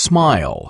Smile.